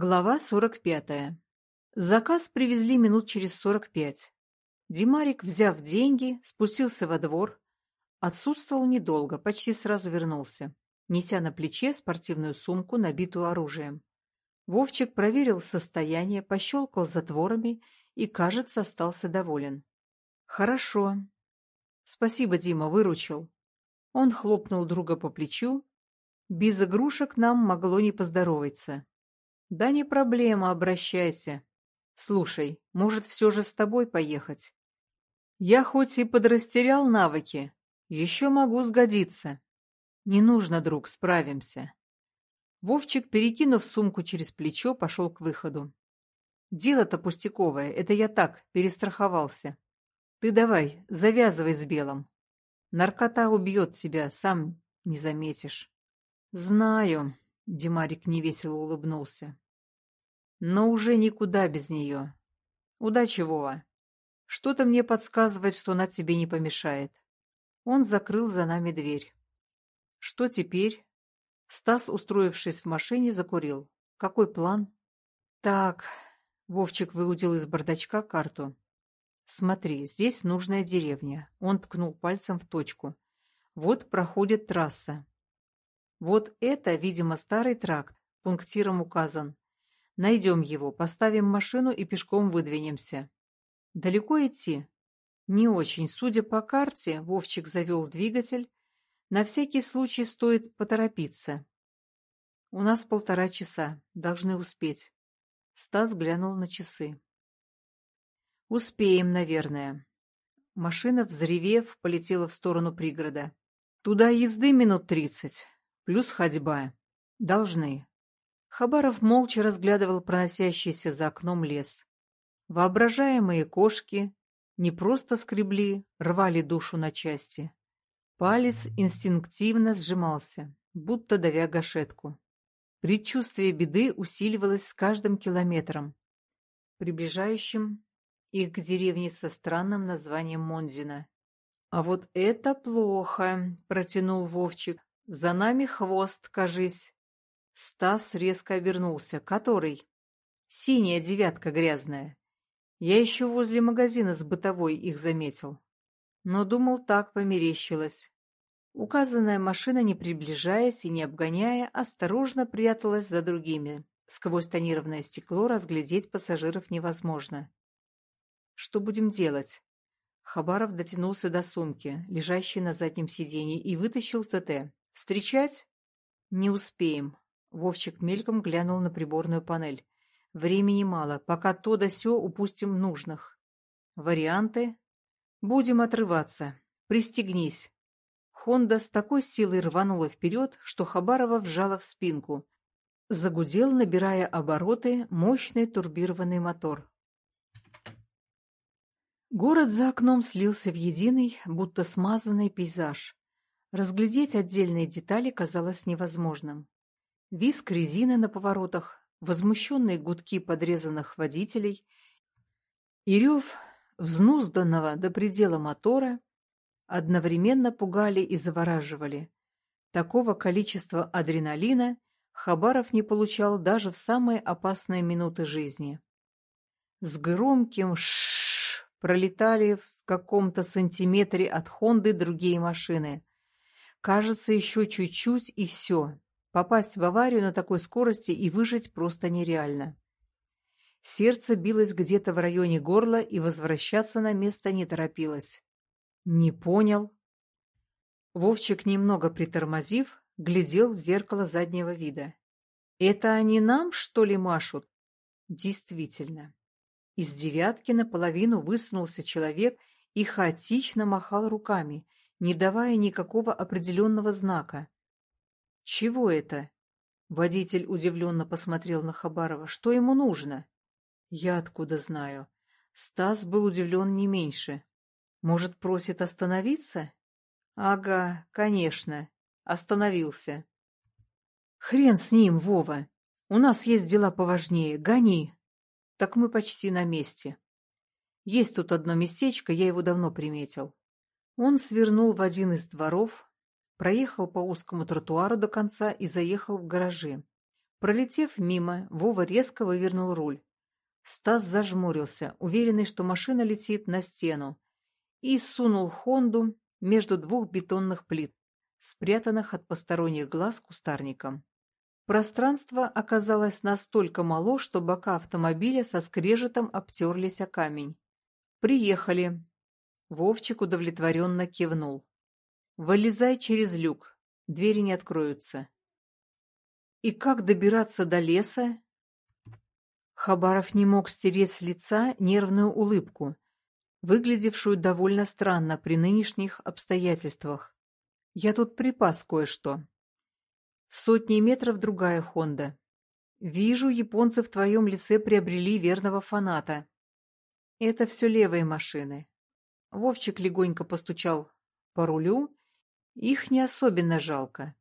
Глава 45. Заказ привезли минут через 45. Димарик, взяв деньги, спустился во двор. Отсутствовал недолго, почти сразу вернулся, неся на плече спортивную сумку, набитую оружием. Вовчик проверил состояние, пощелкал затворами и, кажется, остался доволен. «Хорошо. Спасибо, Дима, выручил». Он хлопнул друга по плечу. Без игрушек нам могло не поздороваться. Да не проблема, обращайся. Слушай, может, все же с тобой поехать? Я хоть и подрастерял навыки, еще могу сгодиться. Не нужно, друг, справимся. Вовчик, перекинув сумку через плечо, пошел к выходу. Дело-то пустяковое, это я так, перестраховался. Ты давай, завязывай с белым. Наркота убьет тебя, сам не заметишь. Знаю, Димарик невесело улыбнулся. Но уже никуда без нее. Удачи, Вова. Что-то мне подсказывает, что она тебе не помешает. Он закрыл за нами дверь. Что теперь? Стас, устроившись в машине, закурил. Какой план? Так, Вовчик выудил из бардачка карту. Смотри, здесь нужная деревня. Он ткнул пальцем в точку. Вот проходит трасса. Вот это, видимо, старый тракт, пунктиром указан. Найдем его, поставим машину и пешком выдвинемся. Далеко идти? Не очень. Судя по карте, Вовчик завел двигатель. На всякий случай стоит поторопиться. У нас полтора часа. Должны успеть. Стас глянул на часы. Успеем, наверное. Машина, взревев, полетела в сторону пригорода. Туда езды минут тридцать. Плюс ходьба. Должны. Хабаров молча разглядывал проносящийся за окном лес. Воображаемые кошки не просто скребли, рвали душу на части. Палец инстинктивно сжимался, будто давя гашетку. Предчувствие беды усиливалось с каждым километром, приближающим их к деревне со странным названием Монзина. «А вот это плохо», — протянул Вовчик. За нами хвост, кажись. Стас резко обернулся. Который? Синяя девятка грязная. Я еще возле магазина с бытовой их заметил. Но думал, так померещилось. Указанная машина, не приближаясь и не обгоняя, осторожно пряталась за другими. Сквозь тонированное стекло разглядеть пассажиров невозможно. Что будем делать? Хабаров дотянулся до сумки, лежащей на заднем сиденье, и вытащил ТТ. «Встречать?» «Не успеем». Вовчик мельком глянул на приборную панель. «Времени мало. Пока то да сё упустим нужных». «Варианты?» «Будем отрываться. Пристегнись». Хонда с такой силой рванула вперед, что Хабарова вжала в спинку. Загудел, набирая обороты, мощный турбированный мотор. Город за окном слился в единый, будто смазанный пейзаж. Разглядеть отдельные детали казалось невозможным. Виск резины на поворотах, возмущенные гудки подрезанных водителей и рев взнузданного до предела мотора одновременно пугали и завораживали. Такого количества адреналина Хабаров не получал даже в самые опасные минуты жизни. С громким ш пролетали в каком-то сантиметре от Хонды другие машины. Кажется, еще чуть-чуть и все. Попасть в аварию на такой скорости и выжить просто нереально. Сердце билось где-то в районе горла и возвращаться на место не торопилось. Не понял. Вовчик, немного притормозив, глядел в зеркало заднего вида. Это они нам, что ли, машут? Действительно. Из девятки наполовину высунулся человек и хаотично махал руками, не давая никакого определенного знака. «Чего это?» Водитель удивленно посмотрел на Хабарова. «Что ему нужно?» «Я откуда знаю?» Стас был удивлен не меньше. «Может, просит остановиться?» «Ага, конечно. Остановился». «Хрен с ним, Вова. У нас есть дела поважнее. Гони». «Так мы почти на месте. Есть тут одно местечко, я его давно приметил. Он свернул в один из дворов, проехал по узкому тротуару до конца и заехал в гаражи. Пролетев мимо, Вова резко вывернул руль. Стас зажмурился, уверенный, что машина летит на стену, и сунул «Хонду» между двух бетонных плит, спрятанных от посторонних глаз кустарником. Пространство оказалось настолько мало, что бока автомобиля со скрежетом обтерлись о камень. «Приехали!» Вовчик удовлетворенно кивнул. «Вылезай через люк, двери не откроются». «И как добираться до леса?» Хабаров не мог стереть с лица нервную улыбку, выглядевшую довольно странно при нынешних обстоятельствах. «Я тут припас кое-что». В сотни метров другая Хонда. «Вижу, японцы в твоем лице приобрели верного фаната. Это все левые машины». Вовчик легонько постучал по рулю. Их не особенно жалко.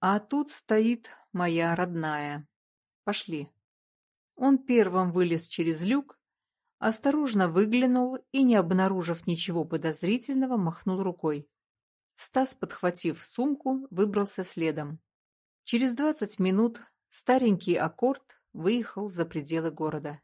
А тут стоит моя родная. Пошли. Он первым вылез через люк, осторожно выглянул и, не обнаружив ничего подозрительного, махнул рукой. Стас, подхватив сумку, выбрался следом. Через двадцать минут старенький аккорд выехал за пределы города.